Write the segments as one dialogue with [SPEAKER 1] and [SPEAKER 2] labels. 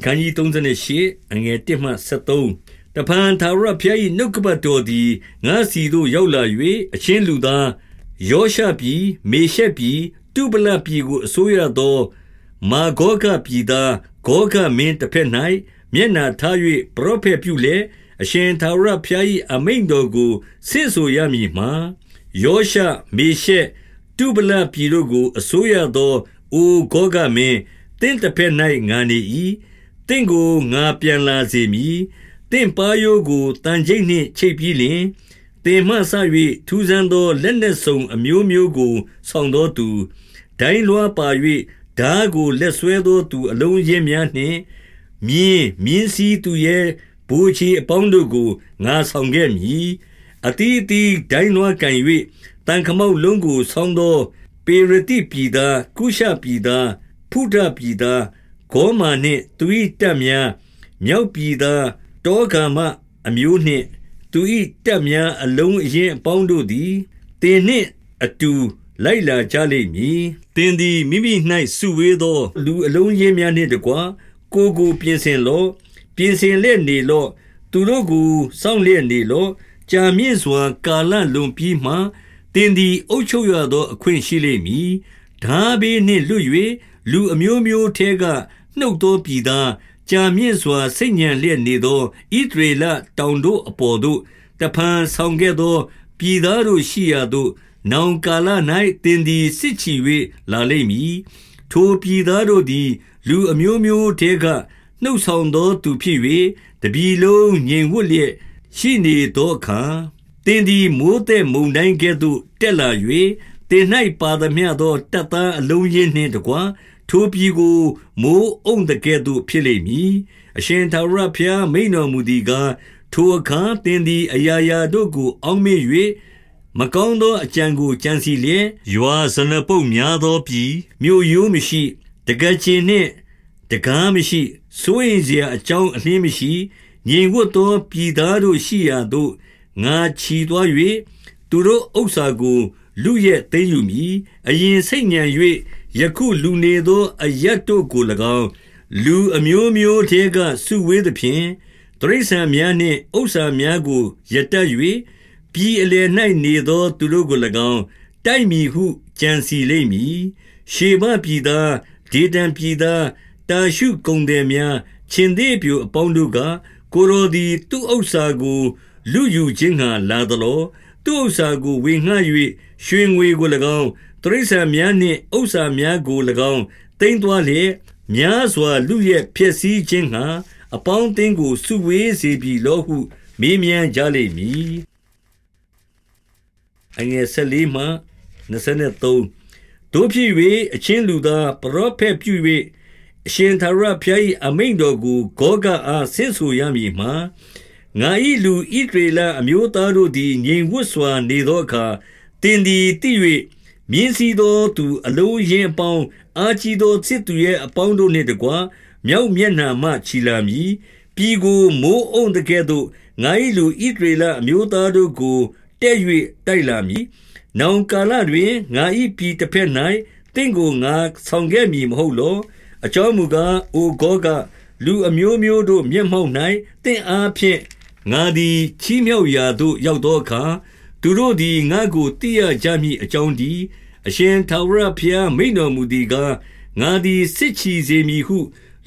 [SPEAKER 1] အခန်းကြီး38အငယ်1မှ73တပန်သာရဖျား၏နှုတ်ကပတ်တော်သည်ငါစီသို့ရောက်လာ၍အချင်းလူသားယောရှပြည်မေရှက်ပြည်တုပလပြည်ကိုအစိုးရသော မာဂောဂပြည်သားဂောဂမင်းတစ်ဖက်၌မျက်နာထား၍ပရောဖက်ပြုလေအရှင်သာရဖျား၏အမိန်တော်ကိုဆင့်ဆိုရမည်မှာယောရှမေရှက်တုပလပြည်တို့ကိုအစိုးရသောအိုဂောဂမင်းတင့်တစ်ဖက်၌ငါနေ၏ တင့်ကိုငါပြန်လာစေမည်တင့်ပါယိုးကိုတန်ကျိတ်နှင့်ချိတ်ပြီးလျင်တင်မှဆ၍ထူးဆန်းသောလက်နက်စုံအမျိုးမျိုးကို ဆောင်သောသူဒိုင်းလွှားပါ၍ဓာကိုလက်ဆွဲသောသူအလုံးရင်းများနှင့်မြင်းမြင်းစည်းသူရဲ့ဘူချီအပေါင်းတို့ကိုငါဆောင်ခဲ့မည်အတီးအတီးဒိုင်းလွှားကန်၍တန်ခမောက်လုံးကို ဆောင်းသော ပေရတိပြည်သားကုရှပြည်သားဖုဒပြည်သား ဂေါမာနှင့်သူ၏တပ်များမြောက်ပြည်သားတောဂါမအမျိုးနှင့်သူ၏တပ်များအလုံးအရင်အပေါင်းတို့သည်တင်နှင့်အတူလိုက်လာကြလိမ့်မည်တင်သည်မိမိ၌စုဝေးသော လူအလုံးရင်းများနှင့်တကွကိုကိုပြင်ဆင်လော့ပြင်ဆင်လက်နေလော့သူတို့ကိုစောင့်လျက်နေလော့ကြာမြင့်စွာ ကာလလွန်ပြီးမှတင်သည်အုတ်ချုပ်ရသော အခွင့်ရှိလိမ့်မည်ဓာဘေးနှင့်လွတ်၍လူအမျိုးမျိုးထဲက နှုတ်သောပြည်သားကြာမြင့်စွာစိတ်ညံလျက်နေသောဣဒရေလတောင်တို့အပေါ်သို့တဖန်ဆောင်ခဲ့သော ပြည်သားတို့ရှိရာသို့နောင်ကာလ၌တင်သည်စစ်ချီ၍လာလိမ့်မည်ထိုပြည်သားတို့သည် လူအမျိုးမျိုးထဲကနှုတ်ဆောင်သောသူဖြစ်၍တပြည်လုံးငြိမ်ဝတ်လျက်ရှိနေသောအခါတင်သည်မိုးတဲ့မုန်တိုင်းကဲ့သို့တက်လာ၍တင်၌ပါသမျှသောတပ်သားအလုံးရင်းနှင့်တကွ ထိုပြည်ကိုမိုးအုံတကဲ့သို့ဖြစ်လိမ့်မည်အရှင်သာရဖျားမိန်တော်မူသည်ကားထိုအခါတင်သည်အရာရာတို့ကို အောက်မေ့၍မကောင်းသောအကြံကိုကြံစီလျက်ယွာဇနပုတ်များသောပြည်မြို့ရိုးမရှိတကယ်ချင်းနှင့်တကားမရှိစိုးရင်စရာအကြောင်းအလင်းမရှိငြိမ်ဝတ်သောပြည်သားတို့ရှိရာသို့ငါခြီသွား၍သူတို့ဥစ္စာကို လူရဲ့သိမ့်ယူမည်အရင်စိတ်ညံ၍ ယခုလူနေသောအယတ်တို့ကို၎င်းလူအမျိုးမျိုးထဲကစုဝေးသဖြင့်တရိษံများနှင့်ဥစ္စာများကိုရတတ်၍ပြည်အလယ်၌နေသောသူတို့ကို၎င်းတိုက်မိဟုကြံစီလိမ့်မည်ရှေဘပြည်သားဒေတံပြည်သားတာရှုကုံတယ်များရှင်သေးပြူအပေါင်းတို့ကကိုရိုသည်သူ့ဥစ္စာကိုလူယူခြင်းငှာလာသလောသူ့ဥစ္စာကိုဝေငှ၍ရွှေငွေကို၎င်း တရိษံများနှင့်ဥစ္စာများကို၎င်းတိမ့်သွားလျက်များစွာလူရဲ့ဖြစ်စည်းခြင်းငှာအပေါင်းအသင်းကိုစုဝေးစေပြီလောဟုမေးမြန်းကြလိမ့်မည်အငယ်၁၄မှ23တို့ဖြစ်၍အချင်းလူသားပရောဖက်ပြု၍အရှင်သာရဖျား၏အမိန်တော်ကိုဂောဂအားဆင့်ဆိုရမည်မှာငါ၏လူဣဒရေလအမျိုးသားတို့သည်ငြိမ်ဝတ်စွာနေသောအခါတင်သည်တိ၍ မြင်းစည်းသောသူအလုံးရင်အပေါင်းအာကြီးသောစစ်သူရဲ့အပေါင်းတို့နှင့်တကွမြောက်မျက်နှာမှချီလာမည်ပြည်ကိုမိုးအုံတကဲ့သို့ငါ၏လူဣဒရေလအမျိုးသားတို့ကိုတဲ့၍တိုက်လာမည်နောင်ကာလတွင်ငါ၏ပြည်တစ်ဖက်၌တင့်ကိုငါဆောင်ခဲ့မည်မဟုတ်လောအကြောင်းမူကားအိုဂောကလူအမျိုးမျိုးတို့မျက်မှောက်၌တင့်အားဖြင့်ငါသည်ချီးမြှောက်ရာသို့ရောက်သောအခါသူတို့သည်ငါကိုသိရကြမည်အကြောင်းဒီ အရှင်ထာဝရဘုရားမိန်တော်မူသည်ကားငါသည်စစ်ချီစေမည်ဟု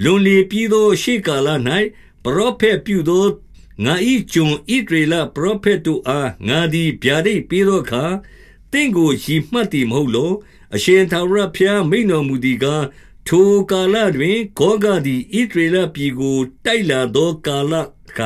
[SPEAKER 1] လွန်လေပြီးသော ရှေးကာလ၌ပရောဖက်ပြုသောငါ၏ကျွန်ဣဒရေလပရောဖက်တို့အားငါသည်ဗျာဒိတ်ပေးသောအခါတင့်ကိုရည်မှတ်သည်မဟုတ်လောအရှင်ထာဝရဘုရားမိန်တော်မူသည်ကားထိုကာလတွင်ဂောဂသည်ဣဒရေလပြည်ကို တိုက်လာသောကာလက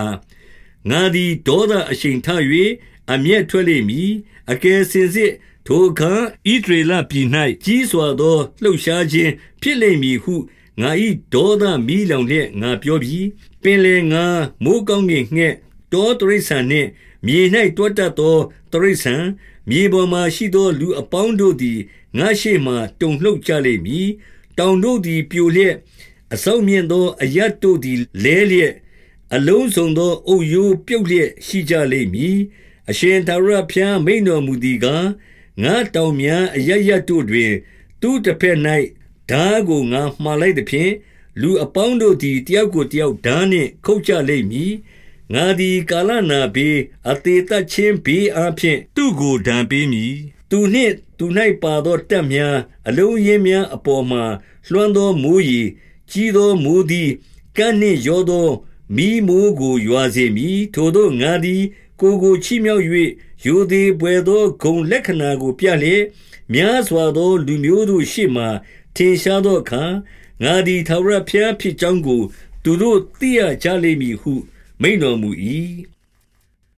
[SPEAKER 1] ငါသည်ဒေါသအရှိန်ထ၍ အမျက်ထွက်လိမ့်မည်အကယ်စင်စစ်ထိုအခါဣဒရေလပြည်၌ကြီးစွာသောလှုပ်ရှားခြင်းဖြစ်လိမ့်မည်ဟုငါ၏ဒေါသမီးလောင်လျက်ငါပြောပြီးပင်လေငါမိုးကောင်းကင်ငှက်တောတရိษံနှင့်မြေ၌တွတ်တတ်သောတရိษံမြေပေါ်မှရှိသောလူအပေါင်းတို့သည်ငါရှိမှတုန်လှုပ်ကြလိမ့်မည်တောင်တို့သည်ပြိုလျက်အဆောင်မြင့်သောအရတ်တို့သည်လဲလျက်အလုံးစုံသောအုပ်ရိုးပြုတ်လျက်ရှိကြလိမ့်မည် အရှင်သာရဖျားမိန်တော်မူသည်ကားငါတောင်များအရရတို့တွင် သူတစ်ဖက်၌ဓာကိုငါမှားလိုက်သည်ဖြင့်လူအပေါင်းတို့သည်တယောက်ကိုတယောက်ဓာနှင့်ခုတ်ကြလိမ့်မည်ငါသည်ကာလနာဘေးအသေးသက်ချင်းဘေးအားဖြင့်သူ့ကိုဒဏ်ပေးမည်သူနှင့်သူ၌ပါသောတက်များအလုံးရင်းများအပေါ်မှလွှမ်းသောမိုးရီကြီးသောမိုးသည်ကန်းနှင့်ရောသောမိမိုးကိုရွာစေမည်ထိုသောငါသည် ကိုကိုချီမြောက်၍ယိုသည်ပွေသောဂုံလက္ခဏာကို ပြလျက်များစွာသောလူမျိုးတို့ရှေ့မှထင်ရှားသောအခါငါသည်ထာဝရဘုရားဖြစ်ကြောင်းကို သူတို့သိရကြလိမ့်မည်ဟု မိန်တော်မူ၏